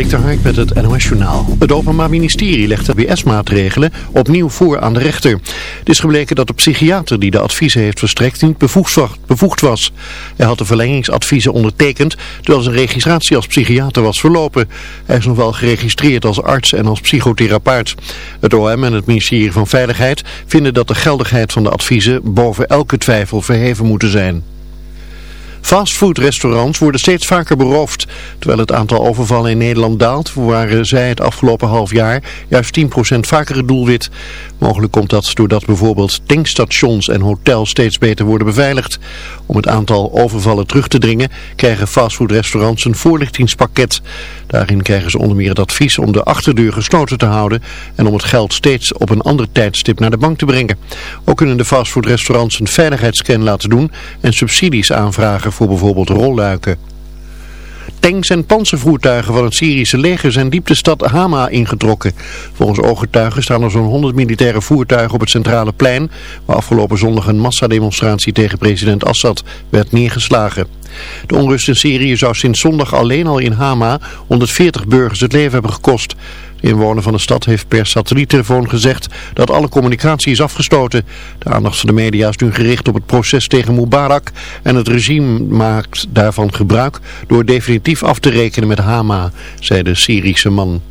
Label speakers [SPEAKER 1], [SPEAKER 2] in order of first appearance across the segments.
[SPEAKER 1] Dik Hark met het NOS Journaal. Het Openbaar Ministerie legt de WS-maatregelen opnieuw voor aan de rechter. Het is gebleken dat de psychiater die de adviezen heeft verstrekt niet bevoegd was. Hij had de verlengingsadviezen ondertekend terwijl zijn registratie als psychiater was verlopen. Hij is nog wel geregistreerd als arts en als psychotherapeut. Het OM en het ministerie van Veiligheid vinden dat de geldigheid van de adviezen boven elke twijfel verheven moeten zijn. Fastfoodrestaurants worden steeds vaker beroofd. Terwijl het aantal overvallen in Nederland daalt, waren zij het afgelopen half jaar juist 10% vaker het doelwit. Mogelijk komt dat doordat bijvoorbeeld tankstations en hotels steeds beter worden beveiligd. Om het aantal overvallen terug te dringen krijgen fastfoodrestaurants een voorlichtingspakket. Daarin krijgen ze onder meer het advies om de achterdeur gesloten te houden en om het geld steeds op een ander tijdstip naar de bank te brengen. Ook kunnen de fastfoodrestaurants een veiligheidsscan laten doen en subsidies aanvragen voor bijvoorbeeld rolluiken. Tanks en panzervoertuigen van het Syrische leger zijn diep de stad Hama ingetrokken. Volgens ooggetuigen staan er zo'n 100 militaire voertuigen op het centrale plein, waar afgelopen zondag een massademonstratie tegen president Assad werd neergeslagen. De onrust in Syrië zou sinds zondag alleen al in Hama 140 burgers het leven hebben gekost. Inwoner van de stad heeft per satelliettelefoon gezegd dat alle communicatie is afgestoten. De aandacht van de media is nu gericht op het proces tegen Mubarak en het regime maakt daarvan gebruik door definitief af te rekenen met Hama, zei de Syrische man.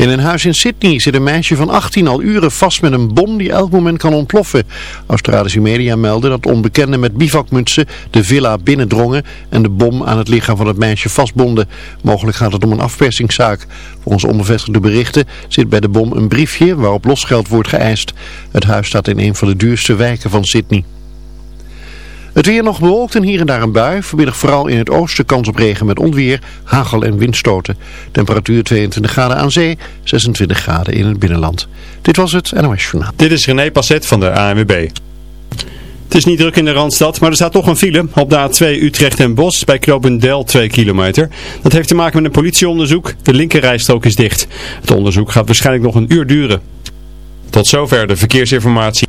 [SPEAKER 1] In een huis in Sydney zit een meisje van 18 al uren vast met een bom die elk moment kan ontploffen. Australische media melden dat onbekenden met bivakmutsen de villa binnendrongen en de bom aan het lichaam van het meisje vastbonden. Mogelijk gaat het om een afpersingszaak. Volgens onbevestigde berichten zit bij de bom een briefje waarop losgeld wordt geëist. Het huis staat in een van de duurste wijken van Sydney. Het weer nog bewolkt en hier en daar een bui. Vanmiddag vooral in het oosten kans op regen met onweer, hagel en windstoten. Temperatuur 22 graden aan zee, 26 graden in het binnenland. Dit was het NOS Journaal.
[SPEAKER 2] Dit is René Passet van de ANWB. Het is niet druk in de Randstad, maar er staat toch een file op de A2 Utrecht en Bos bij Knopendel 2 kilometer. Dat heeft te maken met een politieonderzoek. De linkerrijstrook is dicht. Het onderzoek gaat waarschijnlijk nog een uur duren. Tot zover de verkeersinformatie.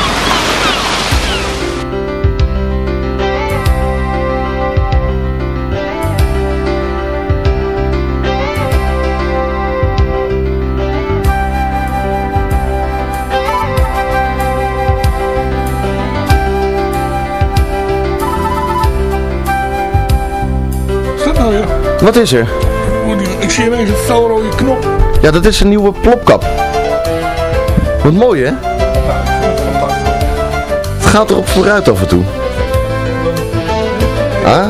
[SPEAKER 3] Wat is er?
[SPEAKER 4] Ik zie ineens een felrode knop.
[SPEAKER 3] Ja, dat is een nieuwe plopkap. Wat mooi, hè? Het gaat erop vooruit af en toe. Ah.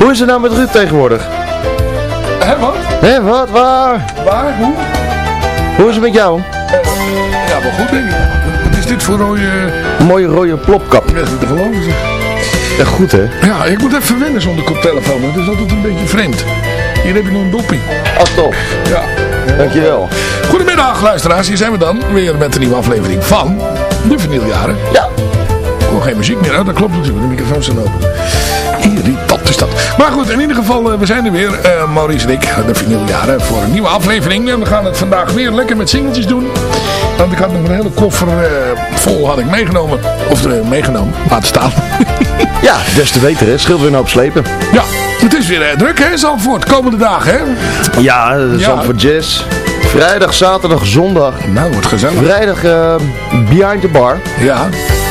[SPEAKER 3] Hoe is het nou met Ruud tegenwoordig?
[SPEAKER 4] Hé, wat?
[SPEAKER 3] Hé, wat? Waar?
[SPEAKER 4] Waar? Hoe?
[SPEAKER 3] Hoe is het met jou?
[SPEAKER 4] Ja, wel goed, denk ik. Wat is dit voor rode...
[SPEAKER 3] Een mooie rode plopkap.
[SPEAKER 4] Weet niet te
[SPEAKER 3] Ja, goed, hè?
[SPEAKER 4] Ja, ik moet even wennen zonder koptelefoon. Het is altijd een beetje vreemd. Hier heb je nog een doppie.
[SPEAKER 3] Oh, top.
[SPEAKER 4] Ja.
[SPEAKER 3] Dankjewel.
[SPEAKER 4] Goedemiddag, luisteraars. Hier zijn we dan weer met een nieuwe aflevering van De Vernieljaren.
[SPEAKER 3] Ja.
[SPEAKER 4] gewoon geen muziek meer. Oh, dat klopt natuurlijk, de microfoon staat open. Dat. Maar goed, in ieder geval, eh, we zijn er weer. Uh, Maurice en ik, de vinyljaren, voor een nieuwe aflevering. En we gaan het vandaag weer lekker met singeltjes doen. Want ik had nog een hele koffer uh, vol had ik meegenomen. Of uh, meegenomen, laten staan.
[SPEAKER 3] ja, des te beter hè, scheelt weer een hoop slepen.
[SPEAKER 4] Ja, het is weer druk hè, Zandvoort, komende dagen hè.
[SPEAKER 3] Ja, Zandvoort ja. Jazz. Vrijdag, zaterdag, zondag.
[SPEAKER 4] Nou, wordt gezellig.
[SPEAKER 3] Vrijdag behind the bar.
[SPEAKER 4] Ja.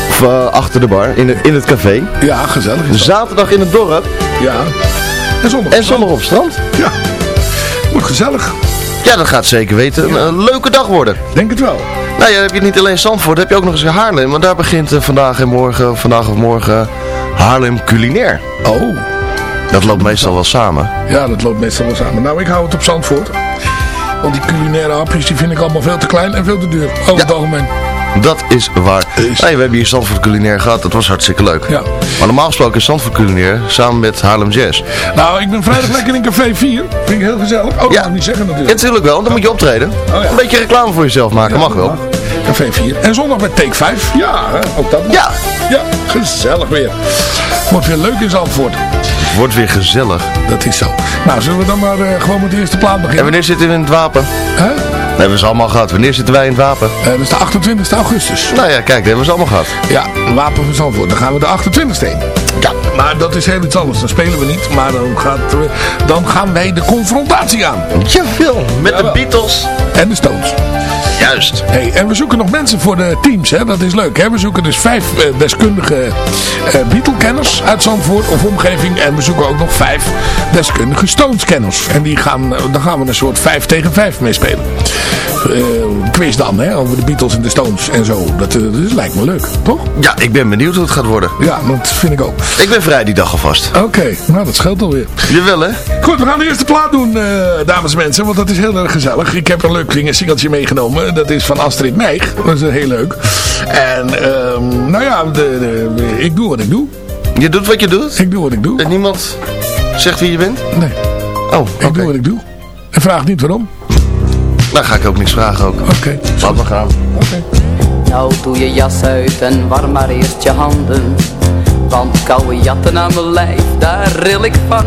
[SPEAKER 3] Of achter de bar, in het, in het café.
[SPEAKER 4] Ja, gezellig.
[SPEAKER 3] Zaterdag in het dorp.
[SPEAKER 4] Ja.
[SPEAKER 3] En zondag, en zondag op strand.
[SPEAKER 4] Ja. Wordt gezellig.
[SPEAKER 3] Ja, dat gaat zeker weten een leuke dag worden.
[SPEAKER 4] Denk het wel.
[SPEAKER 3] Nou ja, heb je niet alleen Zandvoort, heb je ook nog eens Haarlem. Want daar begint vandaag en morgen, vandaag of morgen Haarlem culinair.
[SPEAKER 4] Oh.
[SPEAKER 3] Dat loopt meestal wel samen.
[SPEAKER 4] Ja, dat loopt meestal wel samen. Nou, ik hou het op Zandvoort. Want die culinaire hapjes, die vind ik allemaal veel te klein en veel te duur. Over ja. het algemeen.
[SPEAKER 3] Dat is waar. Is... we hebben hier Zandvoort Culinair gehad. Dat was hartstikke leuk.
[SPEAKER 4] Ja.
[SPEAKER 3] Maar normaal gesproken is Zandvoort Culinair samen met Haarlem Jazz.
[SPEAKER 4] Nou, ik ben vrijdag lekker in Café 4. Vind ik heel gezellig. Oh, ja. dat niet zeggen natuurlijk.
[SPEAKER 3] Ja, natuurlijk wel. Dan moet je optreden. Oh, ja. Een beetje reclame voor jezelf maken. mag wel.
[SPEAKER 4] Café 4. En zondag met Take 5. Ja, ook dat.
[SPEAKER 3] Ja.
[SPEAKER 4] Ja, gezellig weer. Wordt weer leuk in Zandvoort.
[SPEAKER 3] Het wordt weer gezellig.
[SPEAKER 4] Dat is zo. Nou, zullen we dan maar uh, gewoon met de eerste plaat beginnen?
[SPEAKER 3] En wanneer zitten we in het wapen?
[SPEAKER 4] Huh?
[SPEAKER 3] Hebben ze allemaal gehad. Wanneer zitten wij in het wapen?
[SPEAKER 4] Uh, dat is de 28 augustus.
[SPEAKER 3] Nou ja, kijk, dat hebben ze allemaal gehad.
[SPEAKER 4] Ja, wapen van Zandvoort. Dan gaan we de 28 heen. Ja, maar dat is heel iets anders. Dan spelen we niet, maar dan, gaat, dan gaan wij de confrontatie aan.
[SPEAKER 3] Jawel, met de Beatles.
[SPEAKER 4] En de Stones.
[SPEAKER 3] Juist.
[SPEAKER 4] Hey, en we zoeken nog mensen voor de teams. Hè? Dat is leuk. Hè? We zoeken dus vijf uh, deskundige uh, Beatle-kenners uit Zandvoort of omgeving. En we zoeken ook nog vijf deskundige Stones-kenners. En die gaan, uh, dan gaan we een soort vijf tegen vijf mee spelen. quiz dan, hè? over de Beatles en de Stones en zo. Dat, dat lijkt me leuk, toch?
[SPEAKER 3] Ja, ik ben benieuwd hoe het gaat worden.
[SPEAKER 4] Ja, dat vind ik ook.
[SPEAKER 3] Ik ben vrij die dag alvast.
[SPEAKER 4] Oké, nou dat scheelt alweer.
[SPEAKER 3] Jawel, hè?
[SPEAKER 4] Goed, we gaan de eerste plaat doen, dames en mensen. Want dat is heel erg gezellig. Ik heb een leuk singeltje meegenomen dat is van Astrid Meig. Dat is heel leuk. En um, nou ja, de, de, ik doe wat ik doe.
[SPEAKER 3] Je doet wat je doet?
[SPEAKER 4] Ik doe wat ik doe.
[SPEAKER 3] En niemand zegt wie je bent?
[SPEAKER 4] Nee.
[SPEAKER 3] Oh,
[SPEAKER 4] Ik doe wat ik doe. En vraag niet waarom.
[SPEAKER 3] Dan ga ik ook niks vragen ook.
[SPEAKER 4] Oké. Okay.
[SPEAKER 3] Laat maar gaan.
[SPEAKER 4] Oké. Okay.
[SPEAKER 5] Nou doe je jas uit en warm maar eerst je handen. Want koude jatten aan mijn lijf, daar ril ik van.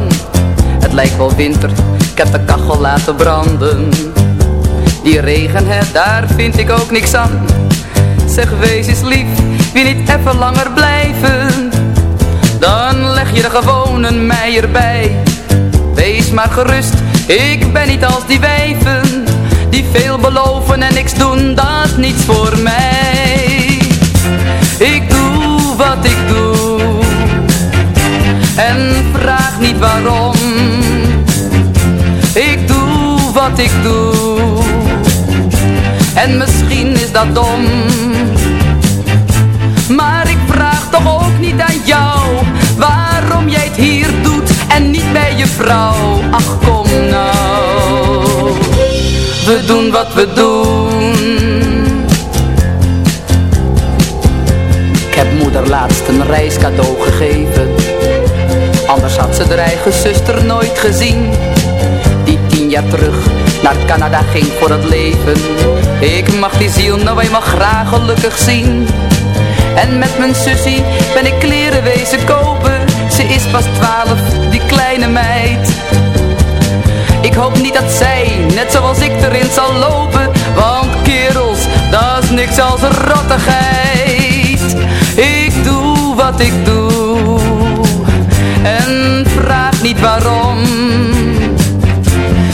[SPEAKER 5] Het lijkt wel winter, ik heb de kachel laten branden. Die regen, hè, daar vind ik ook niks aan. Zeg, wees eens lief, wie niet even langer blijven? Dan leg je er gewoon een meier bij. Wees maar gerust, ik ben niet als die wijven Die veel beloven en niks doen, dat niets voor mij. Ik doe wat ik doe En vraag niet waarom. Ik doe wat ik doe en misschien is dat dom. Maar ik vraag toch ook niet aan jou Waarom jij het hier doet en niet bij je vrouw. Ach kom nou. We doen wat we doen. Ik heb moeder laatst een reiscadeau gegeven. Anders had ze haar eigen zuster nooit gezien. Die tien jaar terug naar Canada ging voor het leven Ik mag die ziel nou eenmaal graag gelukkig zien. En met mijn sussie ben ik kleren wezen kopen Ze is pas twaalf, die kleine meid. Ik hoop niet dat zij, net zoals ik erin zal lopen. Want kerels, dat is niks als rottigheid. Ik doe wat ik doe. En vraag niet waarom.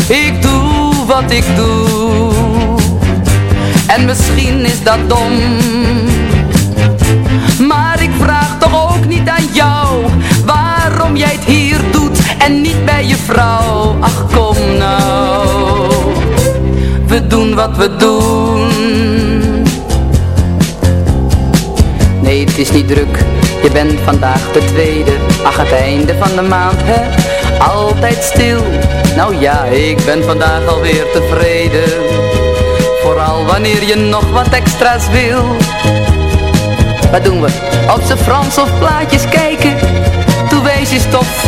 [SPEAKER 5] Ik doe wat ik doe En misschien is dat dom. Maar ik vraag toch ook niet aan jou Waarom jij het hier doet en niet bij je vrouw. Ach kom nou. We doen wat we doen. Nee het is niet druk. Je bent vandaag de tweede. Ach het einde van de maand hè. Altijd stil. Nou ja, ik ben vandaag alweer tevreden Wanneer je nog wat extra's wil Wat doen we? Op ze Frans of plaatjes kijken Toe wees je stof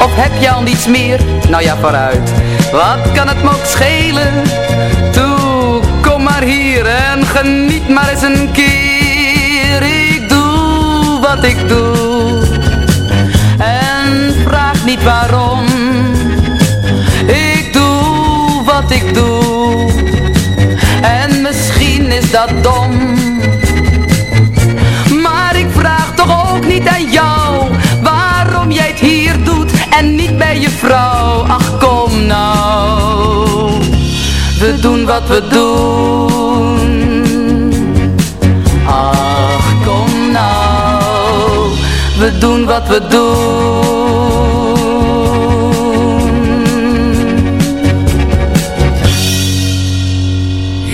[SPEAKER 5] Of heb je al niets meer? Nou ja, vooruit Wat kan het me ook schelen? Toe, kom maar hier en geniet maar eens een keer Ik doe wat ik doe. En vraag niet waarom. Dat dom. Maar ik vraag toch ook niet aan jou. Waarom jij het hier doet en niet bij je vrouw. Ach kom nou. We doen wat we doen. Ach kom nou. We doen wat we doen.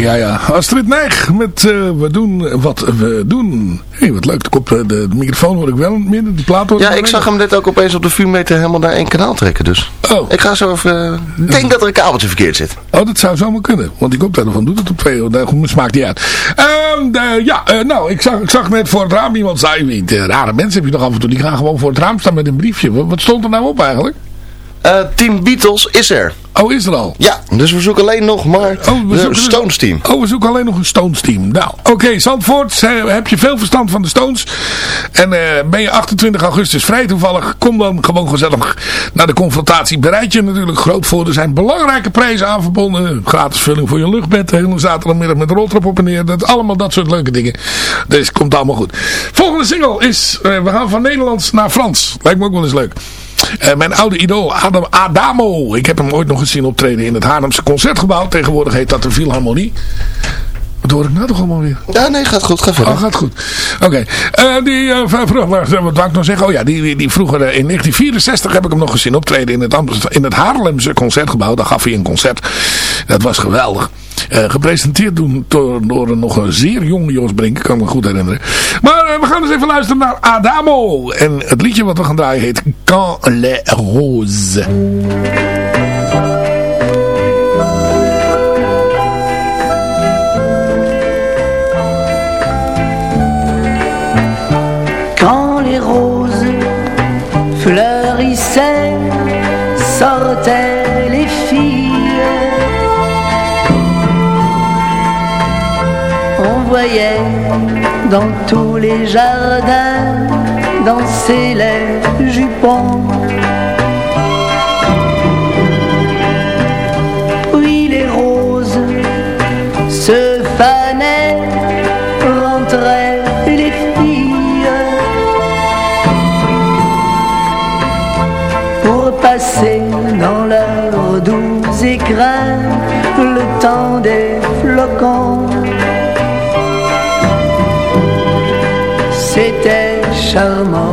[SPEAKER 4] Ja, ja. Astrid Nijg met eh, We doen wat we doen. Hé, hey, wat leuk. De, kop, de, de microfoon hoor ik wel minder. Die plaat hoor
[SPEAKER 3] Ja, ik
[SPEAKER 4] minder.
[SPEAKER 3] zag hem net ook opeens op de vuurmeter helemaal naar één kanaal trekken. Dus
[SPEAKER 4] Oh.
[SPEAKER 3] ik ga zo even... Ik denk dat er een kabeltje verkeerd zit.
[SPEAKER 4] Oh, dat zou zomaar kunnen. Want die koptelefoon doet het op twee. Nou, goed, maar smaakt niet uit. Ehm, de- ja, eh, nou, ik zag, ik zag net voor het raam iemand zei, eh, rare mensen heb je nog af en toe. Die gaan gewoon voor het raam staan met een briefje. Wat, wat stond er nou op eigenlijk?
[SPEAKER 3] Eh, team Beatles is er.
[SPEAKER 4] Oh, is er al?
[SPEAKER 3] Ja, dus we zoeken alleen nog maar
[SPEAKER 4] Oh,
[SPEAKER 3] de
[SPEAKER 4] zoeken-
[SPEAKER 3] Stones team.
[SPEAKER 4] Oh, we zoeken alleen nog een Stones team. Nou, oké, Zandvoort, eh, heb je veel verstand van de Stones. En eh, ben je 28 augustus vrij toevallig, kom dan gewoon gezellig naar de confrontatie. Bereid je natuurlijk groot voor. Er zijn belangrijke prijzen aan verbonden. Gratis vulling voor je luchtbed, de hele zaterdagmiddag met roltrap op en neer. Dat, allemaal dat soort leuke dingen. Dus komt allemaal goed. Volgende single is, eh, we gaan van Nederlands naar Frans. Lijkt me ook wel eens leuk. Eh, mijn oude idool Adam Adamo. Ik heb hem ooit nog eens zien optreden in het Haarlemse Concertgebouw. Tegenwoordig heet dat de Philharmonie. Wat hoor ik nou toch allemaal weer?
[SPEAKER 3] Ja, nee, gaat goed. Ga verder.
[SPEAKER 4] Oh, gaat goed. Oké. Eh, die, eh, vroeger, wat wou ik nog zeggen? Oh ja, die, die, die vroeger eh, in 1964 heb ik hem nog eens zien optreden in het, Amsterdam- in het Haarlemse Concertgebouw. Daar gaf hij een concert. Dat was geweldig. Gepresenteerd doen door, door een nog een zeer jonge Jos Brink. kan me goed herinneren. Maar we gaan eens even luisteren naar Adamo. En het liedje wat we gaan draaien heet Quand les roses.
[SPEAKER 6] Dans tous les jardins danser les jupons. Puis les roses se fanaient, rentraient les filles. pour passer dans leurs doux écrins le temps des flocons.
[SPEAKER 4] tell them all.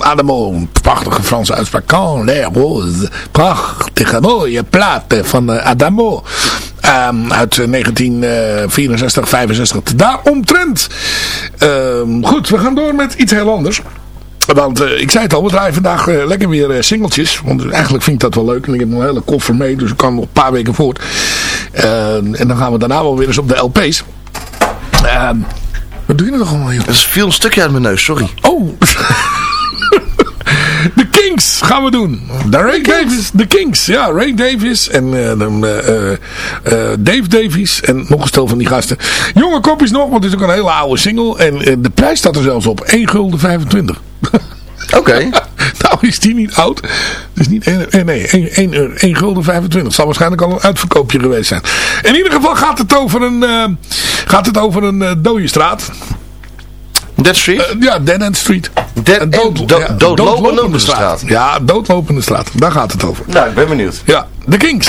[SPEAKER 4] Adamo. Een prachtige Franse uitspraak. Quand les roses. Prachtige mooie plaat van eh, Adamo. Ehm, uit eh, 1964, 65. Daaromtrent. Ehm, goed, we gaan door met iets heel anders. Want eh, ik zei het al, we draaien vandaag eh, lekker weer eh, singeltjes. Want eigenlijk vind ik dat wel leuk. En ik heb nog een hele koffer mee, dus ik kan nog een paar weken voort. Ehm, en dan gaan we daarna wel weer eens op de LP's.
[SPEAKER 7] Wat doe je nou toch allemaal, joh?
[SPEAKER 3] Er viel een stukje uit mijn neus, sorry.
[SPEAKER 7] Oh! De Kings gaan we doen. De Ray Davis, de Kings. Ja, Ray Davis en eh, eh, eh, Dave Davies en nog een stel van die gasten. Jonge kopjes nog, want het is ook een hele oude single. En de prijs staat er zelfs op. 1 gulden 25.
[SPEAKER 3] Oké.
[SPEAKER 7] nou is die niet oud. Dus niet nee, 1, 1, 1 gulden 25. Het zal waarschijnlijk al een uitverkoopje geweest zijn. In ieder geval gaat het over een, eh, gaat het over een eh, dode straat.
[SPEAKER 3] Dead Street?
[SPEAKER 7] Ja, Dead End Street.
[SPEAKER 3] Dead
[SPEAKER 7] Een
[SPEAKER 3] End, do- doodlopende straat.
[SPEAKER 7] Ja, doodlopende straat. Daar gaat het over.
[SPEAKER 3] Nou, ik ben benieuwd.
[SPEAKER 7] Ja, de Kings.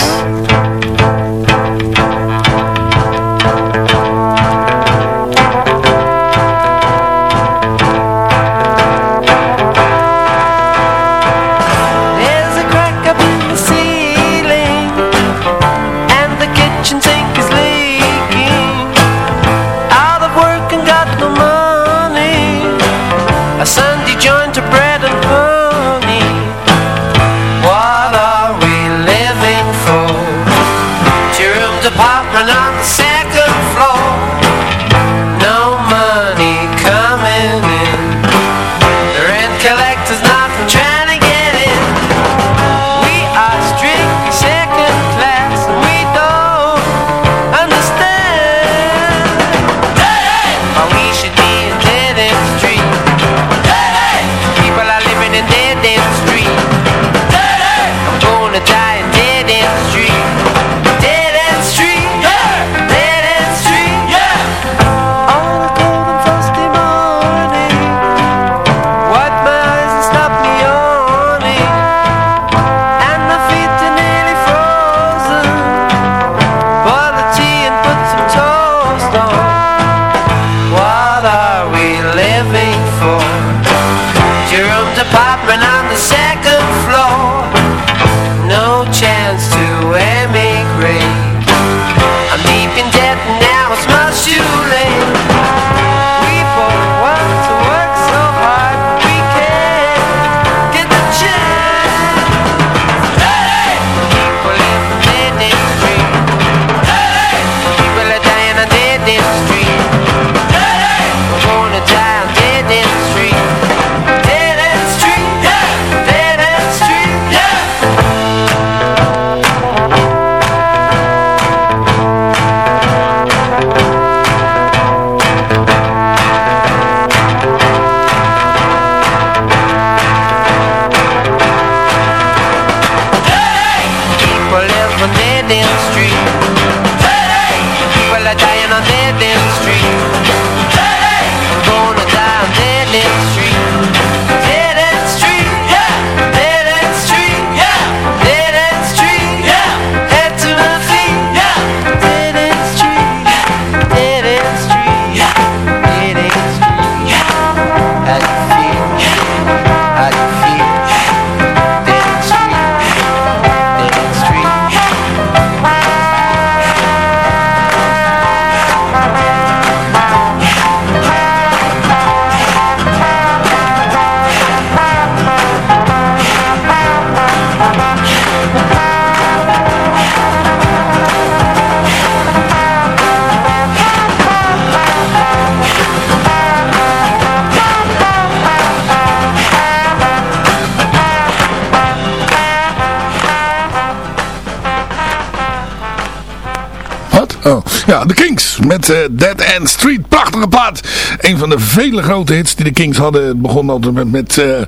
[SPEAKER 7] Ja, de Kings met eh, Dead End Street. Prachtige plaat. Een van de vele grote hits die de Kings hadden. Het begon altijd met, met, eh,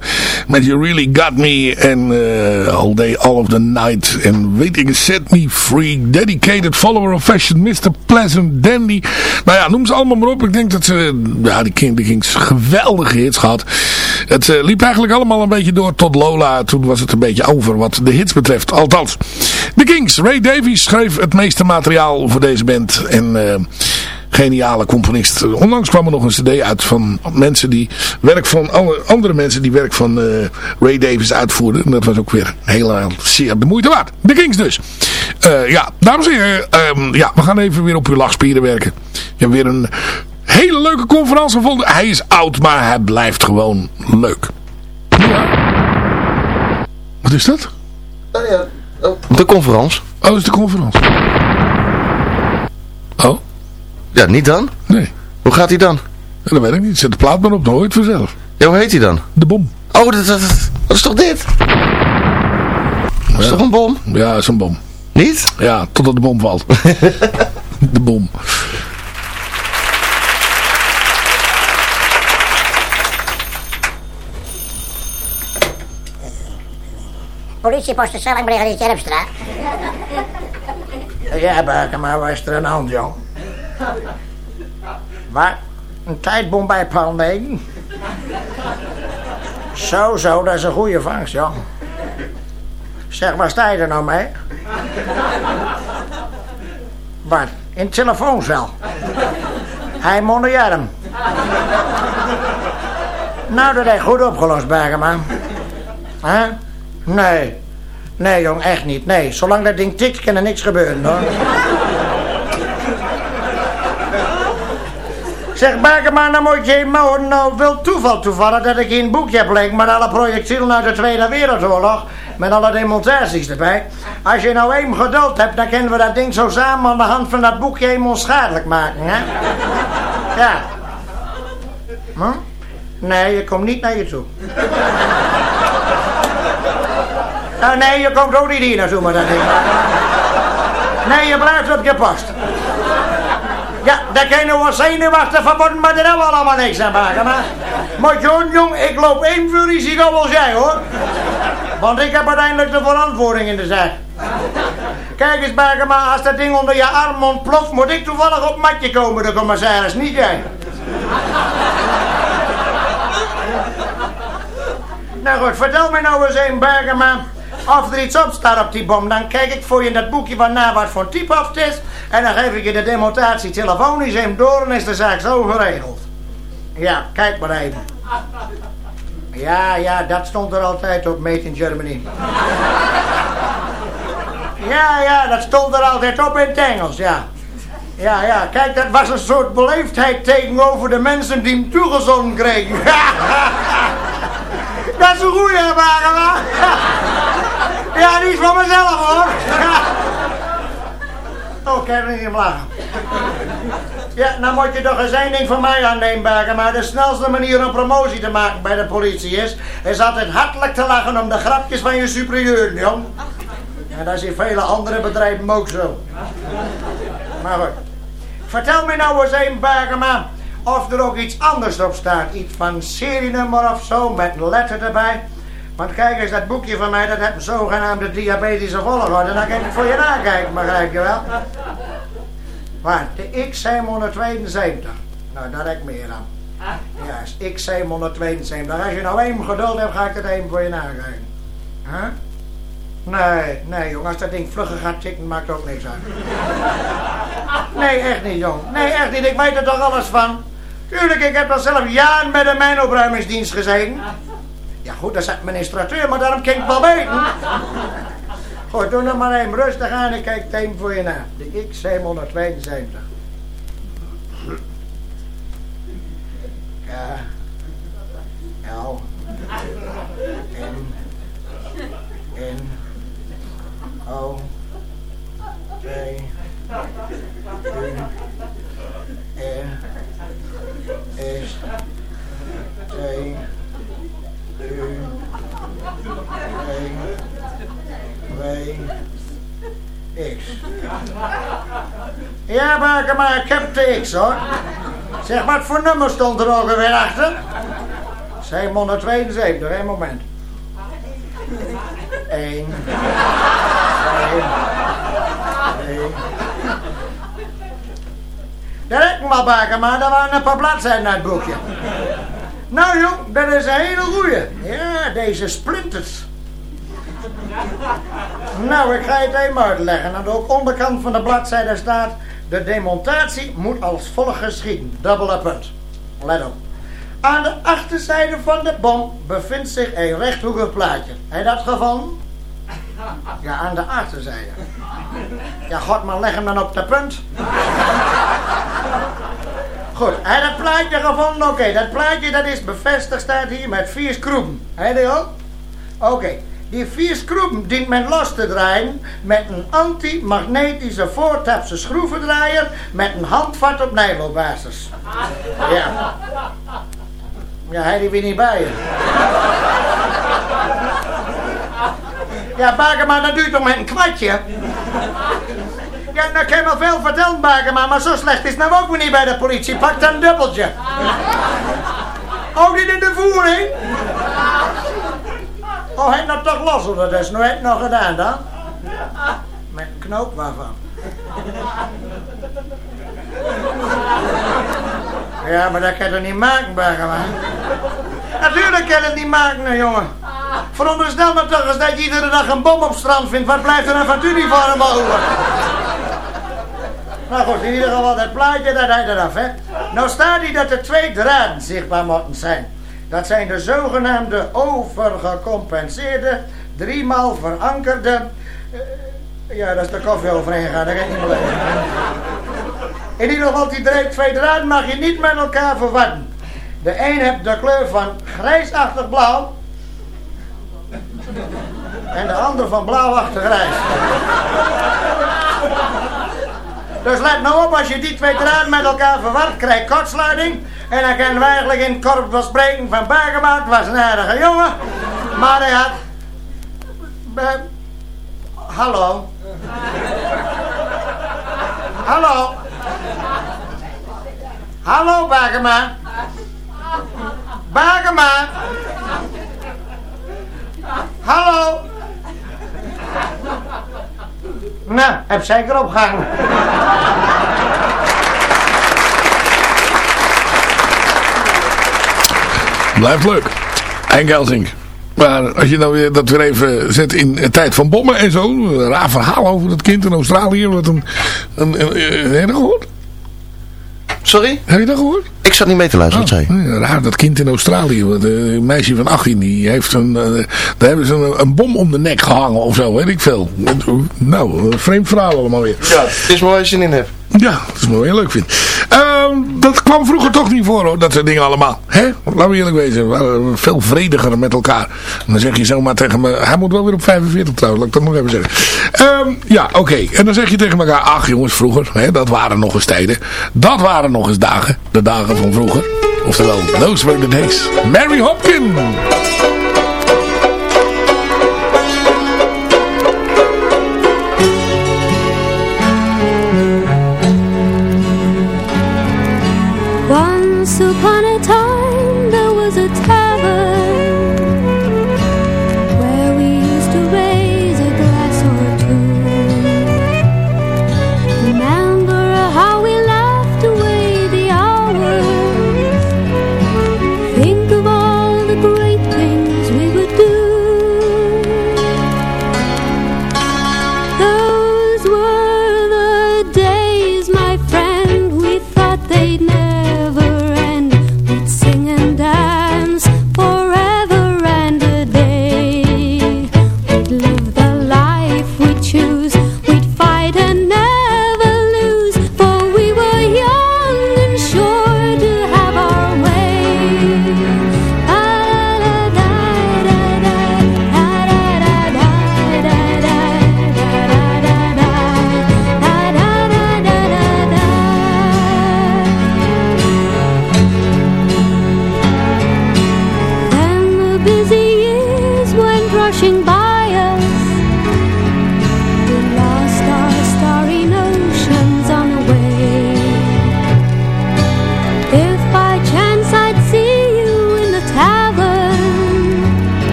[SPEAKER 7] met You Really Got Me en eh, All Day, All of the Night. En weet ik, Set Me Free, Dedicated Follower of Fashion, Mr. Pleasant, Dandy. Nou ja, noem ze allemaal maar op. Ik denk dat ze, ja, die King, Kings geweldige hits gehad. Het eh, liep eigenlijk allemaal een beetje door tot Lola. Toen was het een beetje over wat de hits betreft. Althans, de Kings. Ray Davies schreef het meeste materiaal voor deze band. En eh, geniale componist. Onlangs kwam er nog een cd uit van mensen die werk van andere mensen die werk van eh, Ray Davies uitvoerden. En dat was ook weer heel zeer de moeite waard. De Kings dus. Eh, ja, dames en heren. ehm, ja, we gaan even weer op uw lachspieren werken. Je hebt weer een hele leuke conferentie gevonden. Hij is oud, maar hij blijft gewoon leuk. Wat is dat?
[SPEAKER 3] De conferentie.
[SPEAKER 7] Oh, is de conferentie. Oh?
[SPEAKER 3] Ja, niet dan?
[SPEAKER 7] Nee.
[SPEAKER 3] Hoe gaat hij dan?
[SPEAKER 4] Dat weet ik niet. Zet de plaat maar op, dan hoor je het vanzelf.
[SPEAKER 3] Ja, hoe heet hij dan?
[SPEAKER 4] De bom.
[SPEAKER 3] Oh, dat, dat, dat is toch dit? Dat is toch een bom?
[SPEAKER 4] Ja, dat is een bom.
[SPEAKER 3] Niet?
[SPEAKER 4] Ja, totdat de bom valt. de bom.
[SPEAKER 8] Politiepost de Sellingbrigade Terpstra.
[SPEAKER 9] Ja, maar waar is er aan de hand, jong? Wat? Een tijdbom bij Paul 9? Zo, zo, dat is een goede vangst, jong. Zeg, waar sta je er nou mee? Wat? In het telefooncel? Hij mondejarm. Nou, dat is goed opgelost, Bergman. Hè? Nee. Nee, jong, echt niet. Nee, zolang dat ding tikt, kan er niks gebeuren, hoor. Zeg, Bergman, dan moet je maar nou wil toeval toevallig dat ik een boekje heb liggen met alle projectielen uit de Tweede Wereldoorlog. Met alle demonstraties erbij. Als je nou even geduld hebt, dan kunnen we dat ding zo samen aan de hand van dat boekje even onschadelijk maken, hè? Ja. Hm? Nee, je komt niet naar je toe. Nou, nee, je komt ook niet hier naartoe met dat ding. Nee, je blijft op je post. Ja, daar je wel zenuwachtig van worden, maar daar hebben we allemaal niks aan maken. Maar, maar John, jong, ik loop evenveel risico als jij, hoor. Want ik heb uiteindelijk de verantwoording in de zaak. Kijk eens, Bergema, als dat ding onder je arm ontploft, moet ik toevallig op matje komen, de commissaris, niet jij. Nou goed, vertel me nou eens een, Bergema, of er iets op staat op die bom. Dan kijk ik voor je in dat boekje van na wat voor type of het is. En dan geef ik je de demonstratie telefonisch even door en is de zaak zo geregeld. Ja, kijk maar even. Ja, ja, dat stond er altijd op Made in Germany. Ja, ja, dat stond er altijd op in het Engels, ja. Ja, ja, kijk, dat was een soort beleefdheid tegenover de mensen die hem toegezonden kregen. dat is een goeie, Bagema. Ja, die is van mezelf, hoor. Oh, ik niet lachen. Ja, nou moet je toch eens één ding van mij aannemen. Maar de snelste manier om promotie te maken bij de politie is... is altijd hartelijk te lachen om de grapjes van je superieur, jong. Ja, dat is in vele andere bedrijven ook zo. Maar goed. Vertel me nou eens één, Bergema, of er ook iets anders op staat. Iets van serienummer of zo, met een letter erbij. Want kijk eens, dat boekje van mij, dat heeft een zogenaamde diabetische volgorde. Dan kan ik voor je nakijken, begrijp je wel? Maar de X772, nou daar heb ik meer aan. Ja, is X772. Als je nou even geduld hebt, ga ik het even voor je nakijken. Huh? Nee, nee jong, als dat ding vlugger gaat tikken, maakt ook niks uit. Nee, echt niet jong. Nee, echt niet, ik weet er toch alles van. Tuurlijk, ik heb al zelf jaren met een mijnopruimingsdienst gezeten. Ja goed, dat is administrateur, maar daarom kan ik wel weten. Goed, doe nog maar even rustig aan en kijk het voor je na. De X772. Ja. L. N. N. O. T. U. R. S. T. U. W. W. X. Ja, maar, maar ik heb de X hoor. Zeg, wat voor nummer stond er ook weer achter? 772, één moment. 1, 2, 3. Dat heb ik maar baken, maar er waren een paar bladzijden uit het boekje. Nou jong, dat is een hele goeie. Ja, deze splinters. Nou, ik ga het even uitleggen. Aan de onderkant van de bladzijde staat... De demonstratie moet als volgt geschieden. Dubbele punt. Let op. Aan de achterzijde van de bom bevindt zich een rechthoekig plaatje. Heb dat gevonden? Ja, aan de achterzijde. Ja, god, maar leg hem dan op de punt. Goed, je dat plaatje gevonden? Oké, dat plaatje dat is bevestigd, staat hier met vier schroeven. Je die ook? Oké, die vier schroeven dient men los te draaien met een anti-magnetische voortapse schroevendraaier met een handvat op nijlbasis. Ja. Ja, hij die weer niet bij. Ja, Bakema, dat duurt toch met een kwartje? Ja, dat kan je wel veel vertellen, Bakema, maar zo slecht is nou ook weer niet bij de politie. Pak dan een dubbeltje. Ook niet in de voering? Oh, hij nou toch los, dat is nooit nog gedaan dan? Met een knoop waarvan? Ja, maar dat kan je niet maken, Bakema? Natuurlijk kan je het niet maken, nou, jongen. Veronderstel maar toch eens dat je iedere dag een bom op strand vindt. Wat blijft er dan van het uniform over? Nou goed, in ieder geval dat plaatje, dat hij eraf, hè. Nou staat hier dat er twee draden zichtbaar moeten zijn. Dat zijn de zogenaamde overgecompenseerde, driemaal verankerde... eh, ja, dat is de koffie overheen gaan, dat kan ik niet meer. In ieder geval, die twee draden mag je niet met elkaar verwarren. De een heeft de kleur van grijsachtig blauw. En de ander van blauwachtig grijs. Dus let nou op, als je die twee draden met elkaar verwart, krijg je kortsluiting. En dan kunnen we eigenlijk in het korps spreken van Bergemaat, was een aardige jongen. Maar hij had... Hallo. Hallo. Hallo, Bergema. Bergema. Hallo. Nou, heb zeker opgehangen.
[SPEAKER 10] Blijft leuk. En. Maar als je nou weer dat weer even zet in tijd van bommen en zo. Een raar verhaal over dat kind in Australië. Wat een, een, een, een- gehoord?
[SPEAKER 3] Sorry?
[SPEAKER 10] Heb je dat gehoord?
[SPEAKER 3] Ik zat niet mee te luisteren, wat zei je?
[SPEAKER 10] Ja, raar, dat kind in Australië, eh, een meisje van 18, die heeft een, eh, daar hebben ze een, een bom om de nek gehangen of zo, weet ik veel. Nou, vreemd verhaal allemaal weer.
[SPEAKER 3] Ja, het is maar waar je zin in hebt.
[SPEAKER 10] Ja, dat is wat je leuk vindt. Ehm, dat kwam vroeger toch niet voor hoor, dat soort dingen allemaal. Hè? Laten we eerlijk wezen, veel vrediger met elkaar. En dan zeg je zomaar tegen me, hij moet wel weer op 45 trouwens, laat ik dat nog even zeggen. Ehm, ja, oké. En dan zeg je tegen elkaar, ach jongens, vroeger, hè, dat waren nog eens tijden. Dat waren nog eens dagen, de dagen van vroeger. Oftewel, those were the days. Mary Hopkin!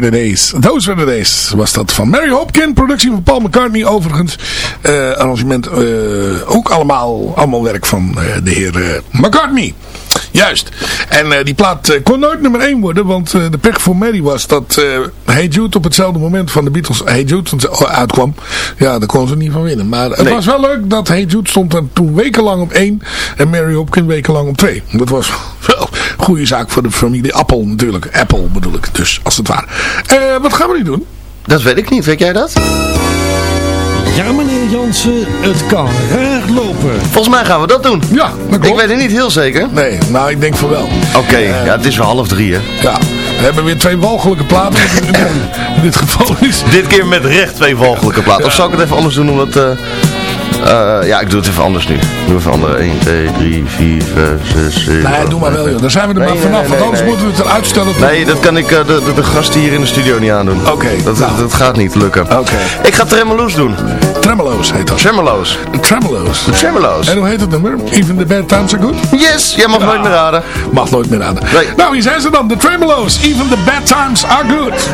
[SPEAKER 11] Were the days. Those were the days.
[SPEAKER 4] Was dat van Mary Hopkin. Productie van Paul McCartney overigens. Eh, arrangement eh, ook allemaal, allemaal werk van eh, de heer McCartney. Juist. En die plaat kon nooit nummer 1 worden. Want de pech voor Mary was dat Hey Jude op hetzelfde moment van de Beatles Hey Jude uitkwam. Ja, daar kon ze niet van winnen. Maar het
[SPEAKER 3] Nee.
[SPEAKER 4] was wel leuk dat Hey Jude stond er toen wekenlang op 1. En Mary Hopkin wekenlang op 2. Dat was wel goede zaak voor de familie Apple natuurlijk. Apple bedoel ik dus, als het ware. Eh, wat gaan we nu doen?
[SPEAKER 3] Dat weet ik niet. Weet jij dat?
[SPEAKER 12] Ja, meneer Jansen, het kan raar lopen.
[SPEAKER 3] Volgens mij gaan we dat doen.
[SPEAKER 4] Ja, dat
[SPEAKER 3] Ik weet het niet heel zeker.
[SPEAKER 4] Nee, nou ik denk voor wel.
[SPEAKER 3] Oké, ja, het is wel half drie hè.
[SPEAKER 4] Ja, we hebben weer twee walgelijke platen. in, dit- geval is...
[SPEAKER 3] Dit keer met recht twee walgelijke platen. Of zal ik het even anders doen omdat... eh eh, ja, ik doe het even anders nu. Ik doe even anders. 1, 2, 3, 4, 5, 6, 7...
[SPEAKER 4] Nee, doe maar wel joh. Daar zijn we er
[SPEAKER 3] Nee,
[SPEAKER 4] maar vanaf.
[SPEAKER 3] nee,
[SPEAKER 4] want anders
[SPEAKER 3] nee.
[SPEAKER 4] moeten we het eruit stellen.
[SPEAKER 3] Nee, dat kan ik eh, de, de, de gasten hier in de studio niet aandoen.
[SPEAKER 4] Oké,
[SPEAKER 3] Dat,
[SPEAKER 4] nou.
[SPEAKER 3] dat gaat niet lukken.
[SPEAKER 4] Oké.
[SPEAKER 3] Ik ga Tremolo's doen.
[SPEAKER 4] Tremolo's heet dat.
[SPEAKER 3] Tremolo's.
[SPEAKER 4] Tremolo's.
[SPEAKER 3] Tremolo's.
[SPEAKER 4] En hoe heet het nummer? Even the bad times are good?
[SPEAKER 3] Yes, jij mag nooit meer raden.
[SPEAKER 4] Mag nooit meer raden.
[SPEAKER 3] Nee.
[SPEAKER 4] Nou, hier zijn ze dan. De Tremolo's. Even the bad times are good.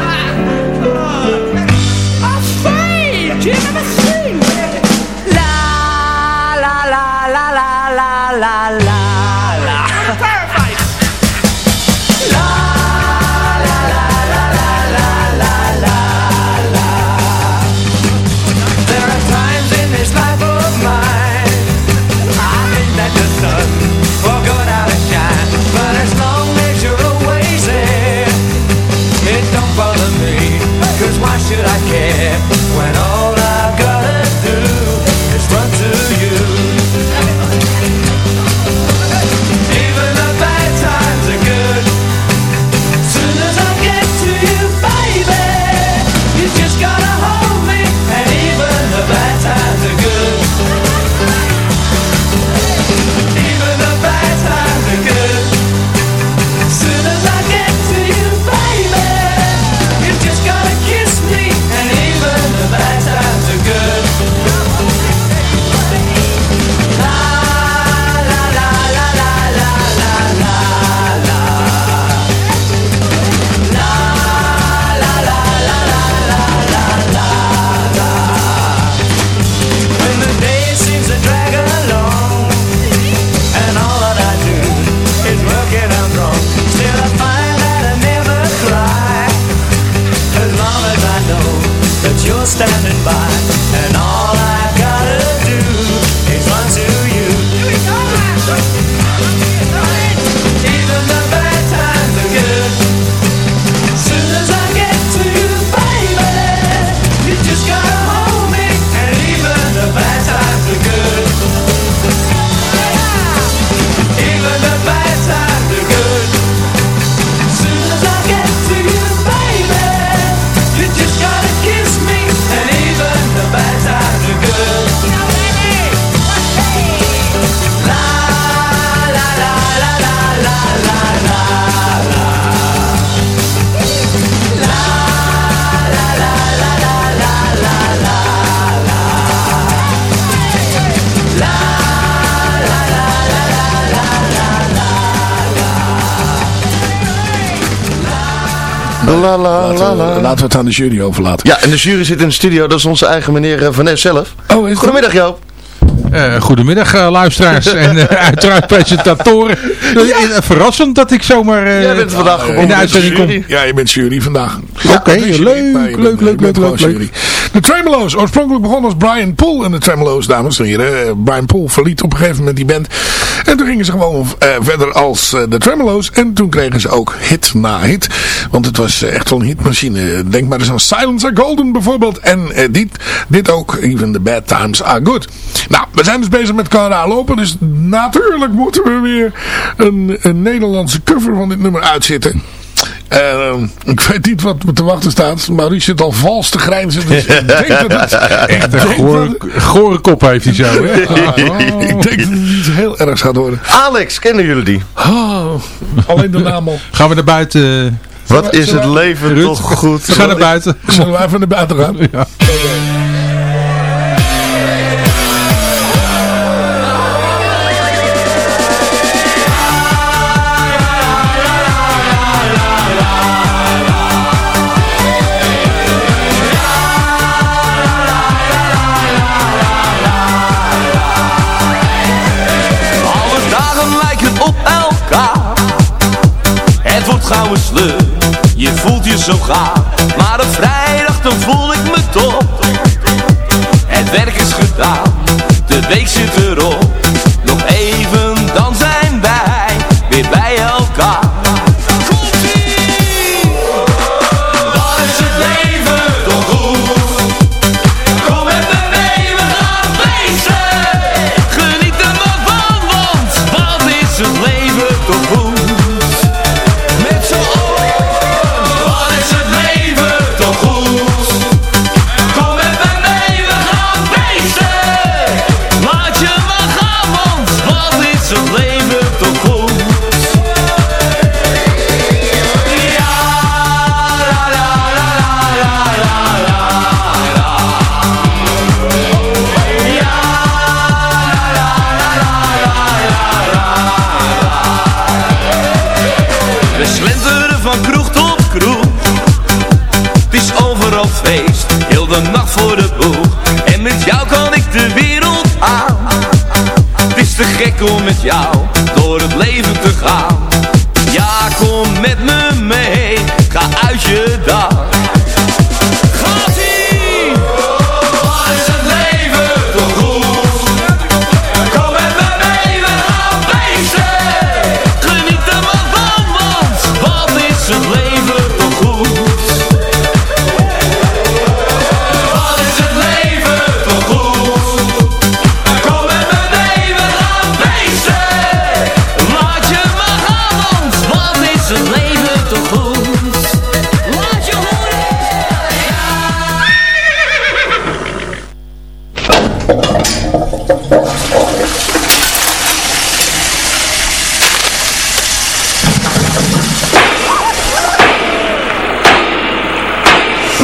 [SPEAKER 6] La la
[SPEAKER 4] Laten
[SPEAKER 3] la
[SPEAKER 4] we,
[SPEAKER 3] la.
[SPEAKER 4] laten we het aan de jury overlaten.
[SPEAKER 3] Ja, en de jury zit in de studio. Dat is onze eigen meneer eh, Van Nes zelf.
[SPEAKER 4] Oh,
[SPEAKER 3] Goedemiddag Joop.
[SPEAKER 13] Eh, goedemiddag eh, luisteraars en eh, uiteraard presentatoren. Verrassend dat ik zomaar eh,
[SPEAKER 3] Jij bent vandaag
[SPEAKER 13] in de uitzending kom.
[SPEAKER 3] jury.
[SPEAKER 4] Ja, je bent jury vandaag.
[SPEAKER 13] Oké, leuk, leuk, leuk, leuk, leuk,
[SPEAKER 4] jury. De Tremolo's, oorspronkelijk begonnen als Brian Poole en de Tremolo's, dames en heren. Eh, Brian Poole verliet op een gegeven moment die band. En toen gingen ze gewoon eh, verder als eh, de Tremolo's. En toen kregen ze ook hit na hit. Want het was echt wel een hitmachine. Denk maar eens aan Silence Are Golden bijvoorbeeld. En dit, dit ook, Even the Bad Times Are Good. Nou, we zijn dus bezig met Canada lopen. Dus natuurlijk moeten we weer een, een Nederlandse cover van dit nummer uitzitten. Eh, ik weet niet wat me te wachten staat. Maurice zit al vals te grijnzen. Dus ik denk dat het...
[SPEAKER 13] Echt een gore, gore kop heeft hij zo. Hè?
[SPEAKER 4] ik denk dat het iets heel ergs gaat worden.
[SPEAKER 3] Alex, kennen jullie die?
[SPEAKER 4] Oh, alleen de naam al.
[SPEAKER 13] Gaan we naar buiten?
[SPEAKER 3] Wat is het leven
[SPEAKER 13] Ruud?
[SPEAKER 3] toch goed?
[SPEAKER 13] We gaan naar buiten.
[SPEAKER 4] Zullen we even naar buiten gaan?
[SPEAKER 13] Ja.
[SPEAKER 14] Zo gaaf,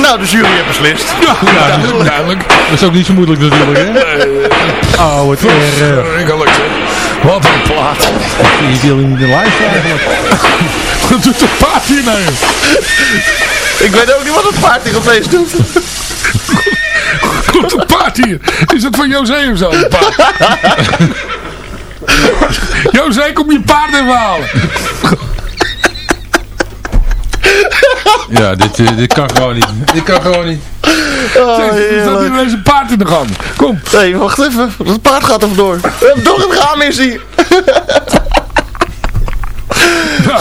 [SPEAKER 3] Nou, de jury heeft beslist.
[SPEAKER 13] Ja, duidelijk. duidelijk. Dat is ook niet zo moeilijk natuurlijk, hè? Oh, het
[SPEAKER 4] zeg. Wat een plaat.
[SPEAKER 13] Je wil niet de live eigenlijk.
[SPEAKER 4] Wat doet een paard hier nou?
[SPEAKER 3] Ik weet ook niet wat het paard hier opeens doet.
[SPEAKER 4] Komt een paard hier? Is het van José of zo? een paard? José, kom je paard even halen.
[SPEAKER 13] Ja, dit, eh, dit kan gewoon niet. Dit kan gewoon niet.
[SPEAKER 3] Oh,
[SPEAKER 4] er staat hier
[SPEAKER 3] heerlijk.
[SPEAKER 4] ineens een paard in de gang. Kom.
[SPEAKER 3] Nee, wacht even. Het paard gaat er vandoor. Door het raam is hij.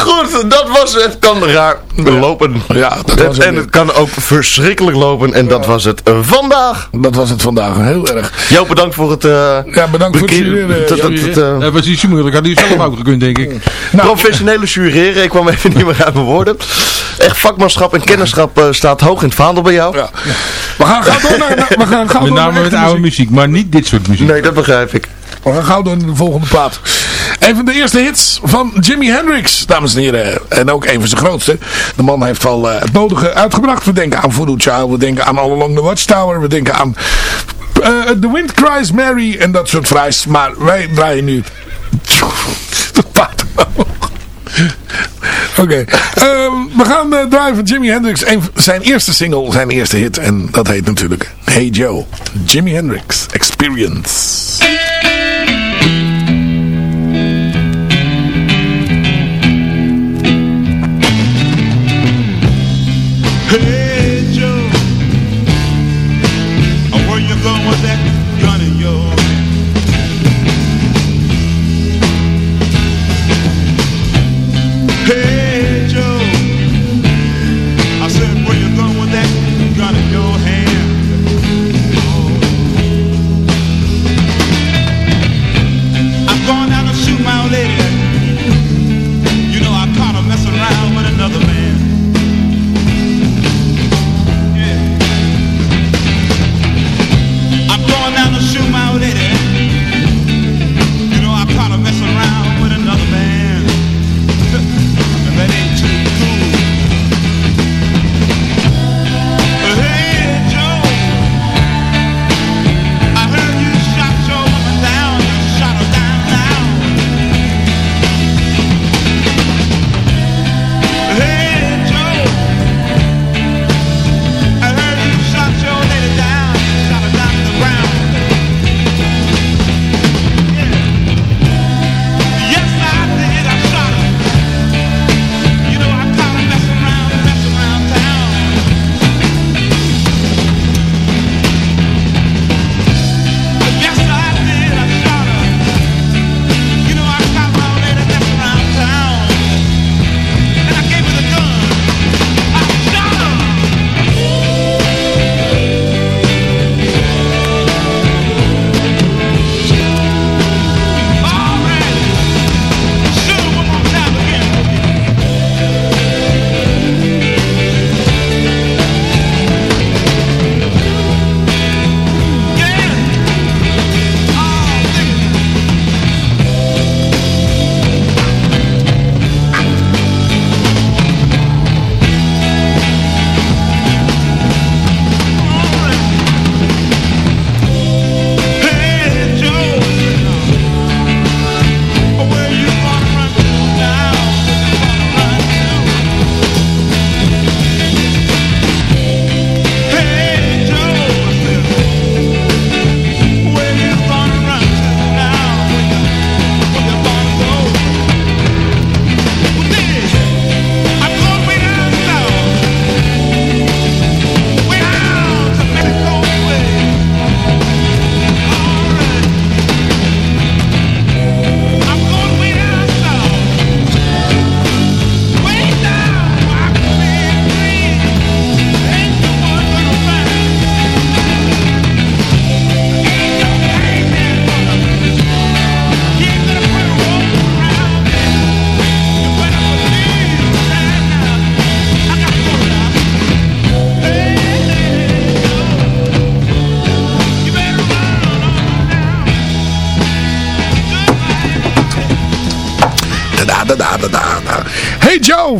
[SPEAKER 3] Goed, dat was het. Kan raar lopen.
[SPEAKER 4] Ja, dat was het
[SPEAKER 3] En het kan ook verschrikkelijk lopen. En dat was het vandaag.
[SPEAKER 4] Dat was het vandaag, heel erg.
[SPEAKER 3] Joop, bedankt voor het... eh,
[SPEAKER 4] Ja, bedankt voor het jureren,
[SPEAKER 3] het, eh,
[SPEAKER 13] Dat was niet zo moeilijk. Had u zelf ook gekund, denk ik.
[SPEAKER 3] professionele jureren. Ik kwam even niet meer uit mijn woorden. Echt vakmanschap en kennisschap eh, staat hoog in het vaandel bij jou.
[SPEAKER 4] Ja. We gaan gauw door naar, naar- we gaan gauw
[SPEAKER 13] Met
[SPEAKER 4] door naar
[SPEAKER 13] name met oude
[SPEAKER 4] muziek.
[SPEAKER 13] muziek, maar niet dit soort muziek.
[SPEAKER 3] Nee, dat begrijp ik.
[SPEAKER 4] We gaan gauw door naar de volgende plaat. Een van de eerste hits van Jimi Hendrix, dames en heren. En ook een van zijn grootste. De man heeft al eh, het nodige uitgebracht. We denken aan Voodoo Child, we denken aan All Along the Watchtower, we denken aan eh, The Wind Cries Mary en dat soort vrijs. Maar wij draaien nu... De paard. Oké. Ehm, we gaan eh, draaien van Jimi Hendrix. Zijn eerste single, zijn eerste hit. En dat heet natuurlijk Hey Joe. Jimi Hendrix Experience.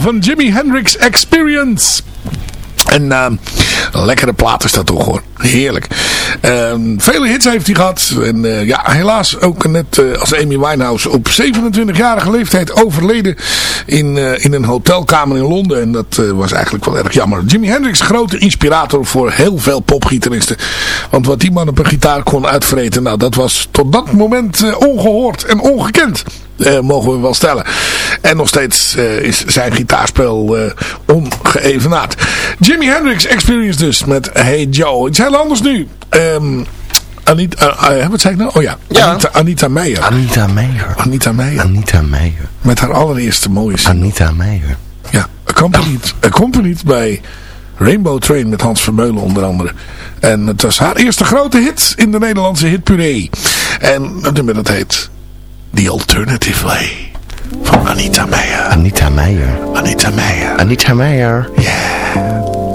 [SPEAKER 4] Van Jimi Hendrix Experience. En ehm, lekkere plaat is dat toch hoor. Heerlijk. Ehm, vele hits heeft hij gehad. En eh, ja, helaas ook net eh, als Amy Winehouse op 27-jarige leeftijd overleden in, eh, in een hotelkamer in Londen. En dat was eigenlijk wel erg jammer. Jimi Hendrix, grote inspirator voor heel veel popgitaristen. Want wat die man op een gitaar kon uitvreten, nou dat was tot dat moment eh, ongehoord en ongekend. Eh, mogen we wel stellen. En nog steeds eh, is zijn gitaarspel eh, ongeëvenaard. Jimi Hendrix Experience dus met Hey Joe. Iets heel anders nu. Ehm Anita, wat zei ik nou? Oh ja, Anita, Anita Meijer.
[SPEAKER 3] Anita Meijer.
[SPEAKER 4] Anita Meijer.
[SPEAKER 3] Anita Meijer.
[SPEAKER 4] Met haar allereerste mooie single.
[SPEAKER 3] Anita Meijer.
[SPEAKER 4] Ja, accompanied, accompanied bij Rainbow Train met Hans Vermeulen onder andere. En het was haar eerste grote hit in de Nederlandse hitpuree. En het nummer dat heet The Alternative Way van Anita Meijer.
[SPEAKER 3] Anita Meijer.
[SPEAKER 4] Anita Meijer.
[SPEAKER 3] Anita Meijer.
[SPEAKER 10] Nothing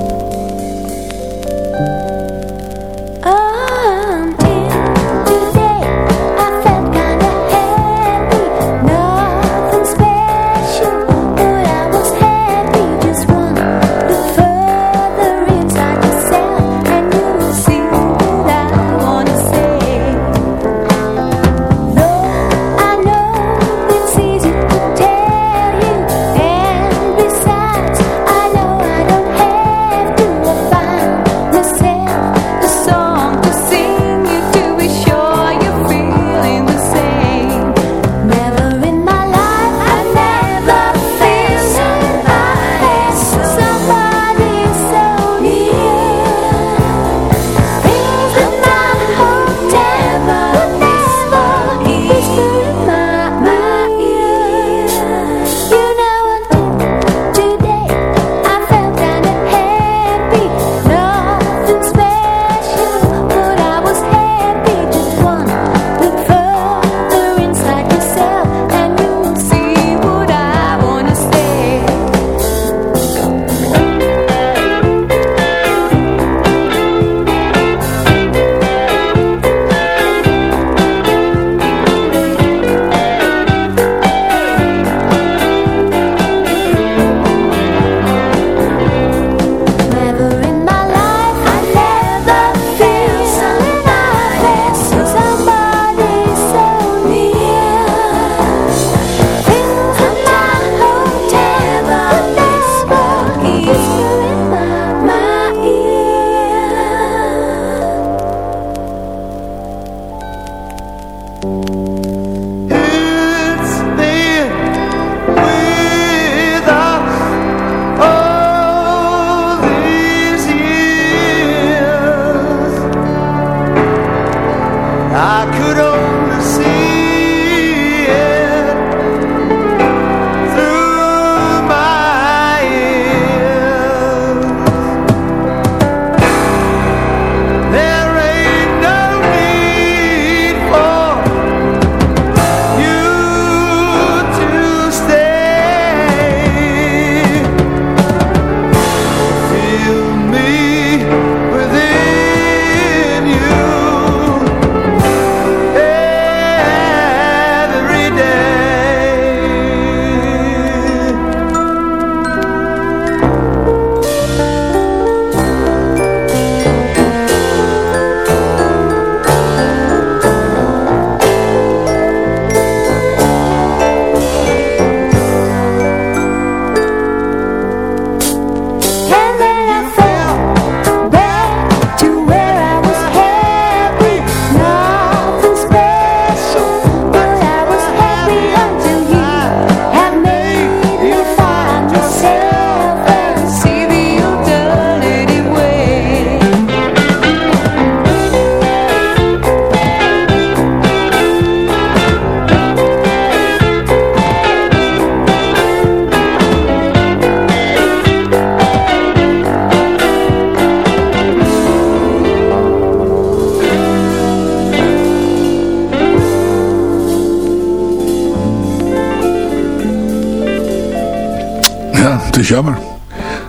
[SPEAKER 4] is jammer.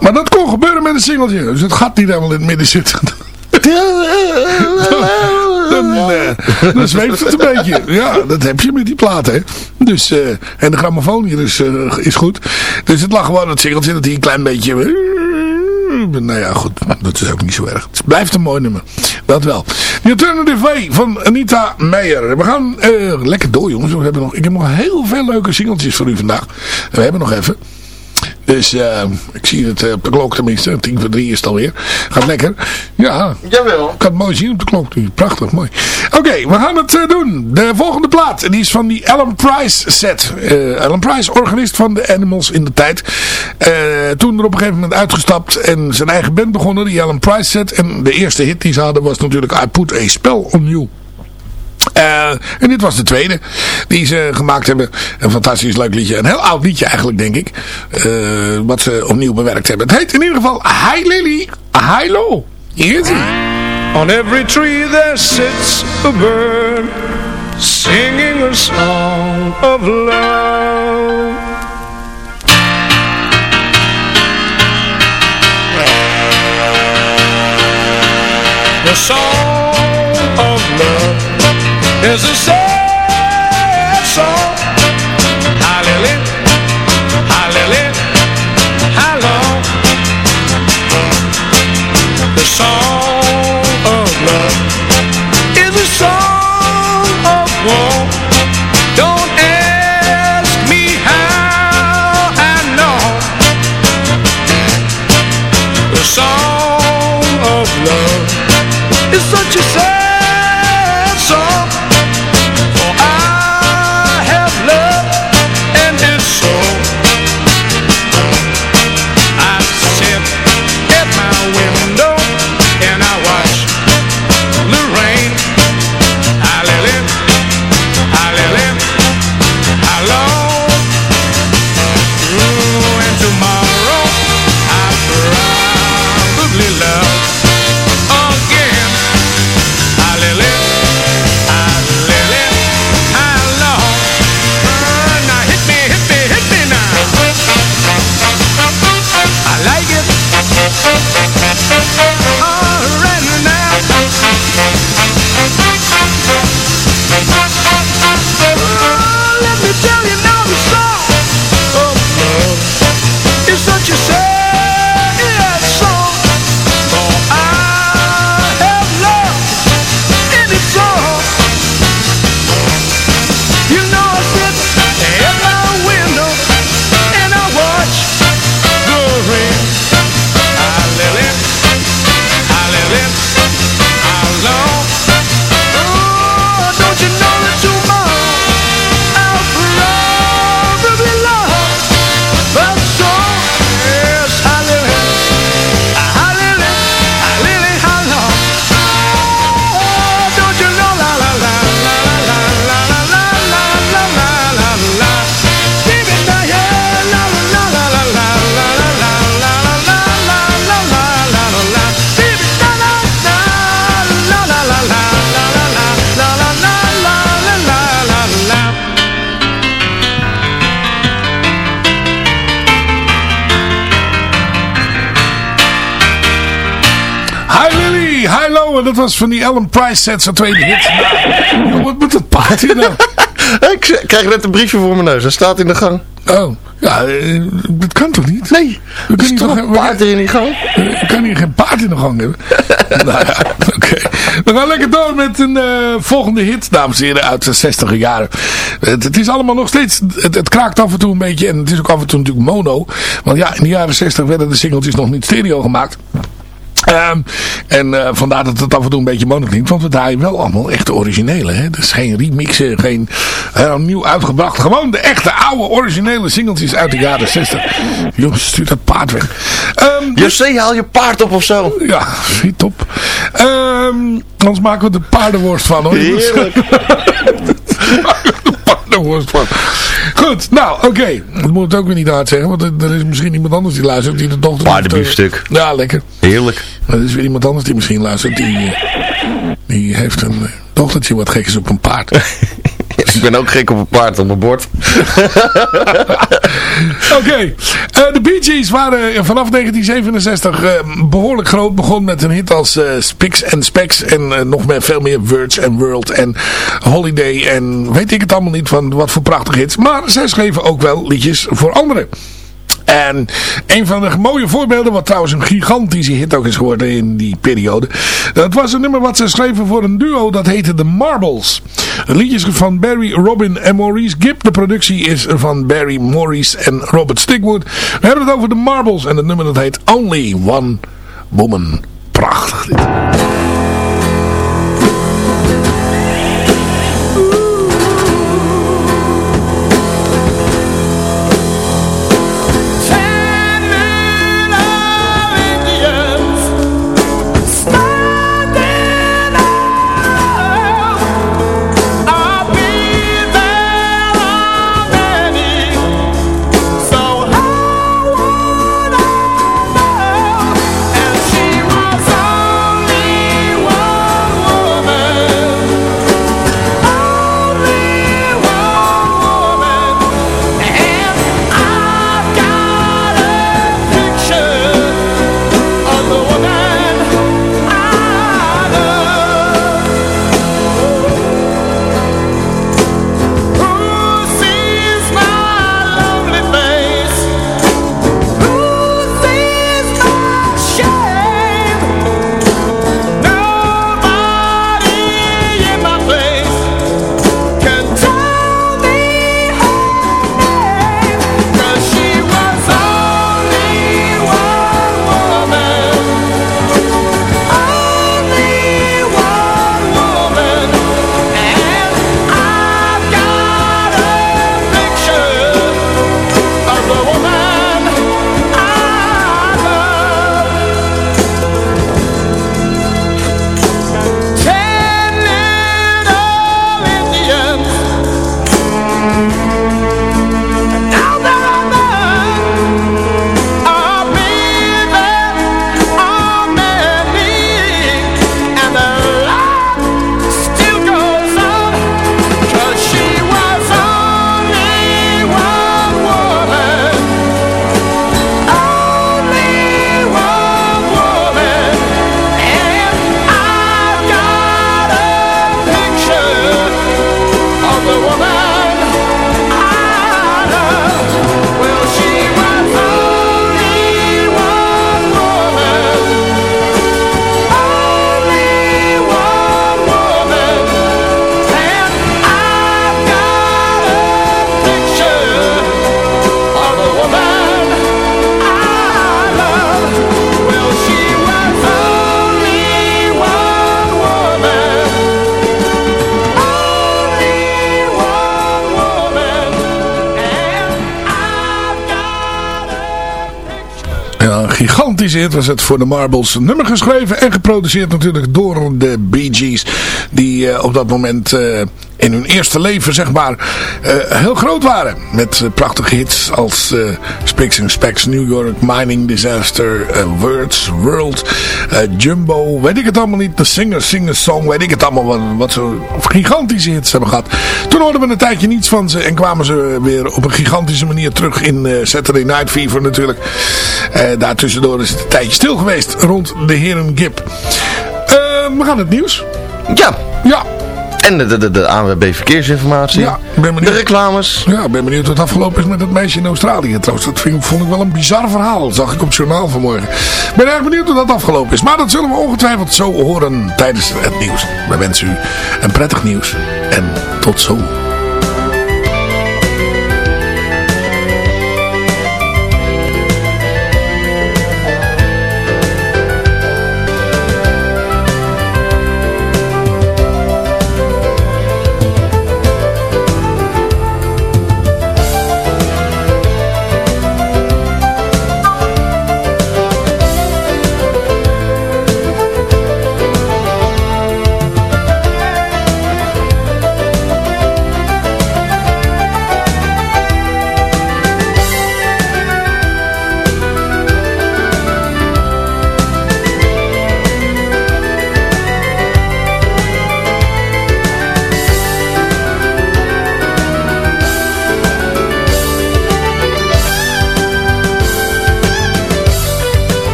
[SPEAKER 4] Maar dat kon gebeuren met een singeltje. Dus het gaat niet helemaal in het midden zitten. dan, eh, dan zweeft het een beetje. Ja, dat heb je met die platen, hè. Dus, eh, en de grammofoon hier is, eh, is goed. Dus het lag gewoon het singeltje dat hij een klein beetje... Nou ja, goed, dat is ook niet zo erg. Het blijft een mooi nummer. Dat wel. The Alternative Way van Anita Meijer. We gaan lekker door, jongens. We hebben nog, ik heb nog heel veel leuke singeltjes voor u vandaag. We hebben nog even. Dus eh, ik zie het eh, op de klok tenminste. Tien voor drie is het alweer. Gaat lekker. Ja.
[SPEAKER 3] Jawel.
[SPEAKER 4] Ik kan het mooi zien op de klok. Prachtig, mooi. Oké, we gaan het eh, doen. De volgende plaat. En die is van die Alan Price set. Eh, Alan Price, organist van de Animals in de tijd. Toen er op een gegeven moment uitgestapt. En zijn eigen band begonnen. Die Alan Price set. En de eerste hit die ze hadden was natuurlijk I Put a Spell on You. Eh, en dit was de tweede die ze gemaakt hebben. Een fantastisch leuk liedje. Een heel oud liedje eigenlijk, denk ik. Eh, wat ze opnieuw bewerkt hebben. Het heet in ieder geval Hi Lily, Hi Low. Hier is.
[SPEAKER 15] On every tree there sits a bird singing a song of love. The song of love is a sad song. Hallelujah, hallelujah, hallelujah. The song of love is a song of war. Don't ask me how I know. The song of love is such a sad
[SPEAKER 4] dat was van die Alan Price set, zijn tweede hit. Wat moet dat paard hier nou?
[SPEAKER 3] Ik krijg net een briefje voor mijn neus. Hij staat in de gang.
[SPEAKER 4] Oh, ja, eh, dat kan toch niet?
[SPEAKER 3] Nee,
[SPEAKER 4] we kunnen
[SPEAKER 3] toch
[SPEAKER 4] toch
[SPEAKER 3] een paard in die gang?
[SPEAKER 4] Ik kan hier geen paard in de gang hebben. nou ja, oké. We gaan lekker door met een eh, volgende hit, dames en heren, uit de 60 jaren. Het, het is allemaal nog steeds, het, het kraakt af en toe een beetje en het is ook af en toe natuurlijk mono. Want ja, in de jaren 60 werden de singeltjes nog niet stereo gemaakt. Ehm, en eh, vandaar dat het af en toe een beetje mono klinkt. Want we draaien wel allemaal echt de originele. Hè? Dus geen remixen, geen heel nieuw uitgebracht. Gewoon de echte oude originele singeltjes uit de jaren 60. Jongens, stuur dat paard weg. Um,
[SPEAKER 3] José, haal je paard op of zo.
[SPEAKER 4] Ja, niet top. Ehm anders maken we de paardenworst van. Hoor.
[SPEAKER 3] Heerlijk.
[SPEAKER 4] de van. Goed, nou oké. Dat moet het ook weer niet hard zeggen. Want er is misschien iemand anders die luistert. Die de dochter
[SPEAKER 3] Paardenbiefstuk.
[SPEAKER 4] Ja, lekker.
[SPEAKER 3] Heerlijk.
[SPEAKER 4] Er is weer iemand anders die misschien luistert. Die, eh, die heeft een eh, dochtertje wat gek is op een paard.
[SPEAKER 3] Ik ben ook gek op een paard op mijn bord.
[SPEAKER 15] Oké, eh, de Bee Gees waren eh, vanaf 1967 eh, behoorlijk groot. Begon met een hit als eh Spix and Specs en nog meer, veel meer Words and World en Holiday en weet ik het allemaal niet van wat voor prachtige hits. Maar zij schreven ook wel liedjes voor anderen. En een van de mooie voorbeelden, wat trouwens een gigantische hit ook is geworden in die periode. Dat was een nummer wat ze schreven voor een duo, dat heette The Marbles. Het liedje is van Barry, Robin en Maurice Gibb. De productie is van Barry, Maurice en Robert Stigwood. We hebben het over The Marbles en het nummer dat heet Only One Woman. Prachtig dit. Hit was het voor de Marbles. Nummer geschreven en geproduceerd natuurlijk door de Bee Gees. Die eh, op dat moment eh, in hun eerste leven zeg maar eh, heel groot waren. Met eh, prachtige hits als uh, Spicks and Specks, New York, Mining Disaster, Words, World, Jumbo, weet ik het allemaal niet. The Singer, Singer Song, weet ik het allemaal wat, wat ze gigantische hits hebben gehad. Toen hoorden we een tijdje niets van ze en kwamen ze weer op een gigantische manier terug in Saturday Night Fever natuurlijk. Daartussendoor is het een tijdje stil geweest rond de heren Gip. We gaan het nieuws.
[SPEAKER 3] Ja.
[SPEAKER 15] Ja.
[SPEAKER 3] En de, de, de, de ANWB verkeersinformatie.
[SPEAKER 15] Ja, ben benieuwd.
[SPEAKER 3] De reclames.
[SPEAKER 15] Ja, ik ben benieuwd wat afgelopen is met dat meisje in Australië trouwens. Dat vind, vond ik wel een bizar verhaal. Dat zag ik op het journaal vanmorgen. Ik ben erg benieuwd hoe dat afgelopen is. Maar dat zullen we ongetwijfeld zo horen tijdens het nieuws. We wensen u een prettig nieuws. En tot zo.